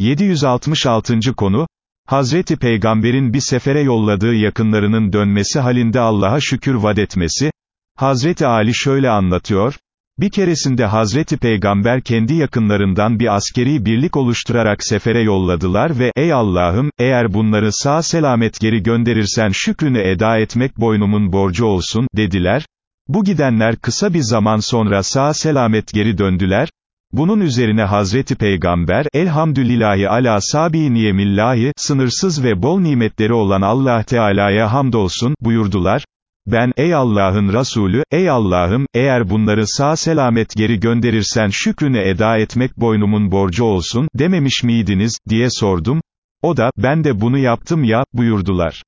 766. konu, Hazreti Peygamber'in bir sefere yolladığı yakınlarının dönmesi halinde Allah'a şükür vad etmesi, Hazreti Ali şöyle anlatıyor, bir keresinde Hazreti Peygamber kendi yakınlarından bir askeri birlik oluşturarak sefere yolladılar ve, ey Allah'ım, eğer bunları sağ selamet geri gönderirsen şükrünü eda etmek boynumun borcu olsun, dediler. Bu gidenler kısa bir zaman sonra sağ selamet geri döndüler, bunun üzerine Hazreti Peygamber, elhamdülillahi ala sabi niyemillahi, sınırsız ve bol nimetleri olan Allah Teala'ya hamdolsun, buyurdular. Ben, ey Allah'ın Resulü, ey Allah'ım, eğer bunları sağ selamet geri gönderirsen şükrünü eda etmek boynumun borcu olsun, dememiş miydiniz, diye sordum. O da, ben de bunu yaptım ya, buyurdular.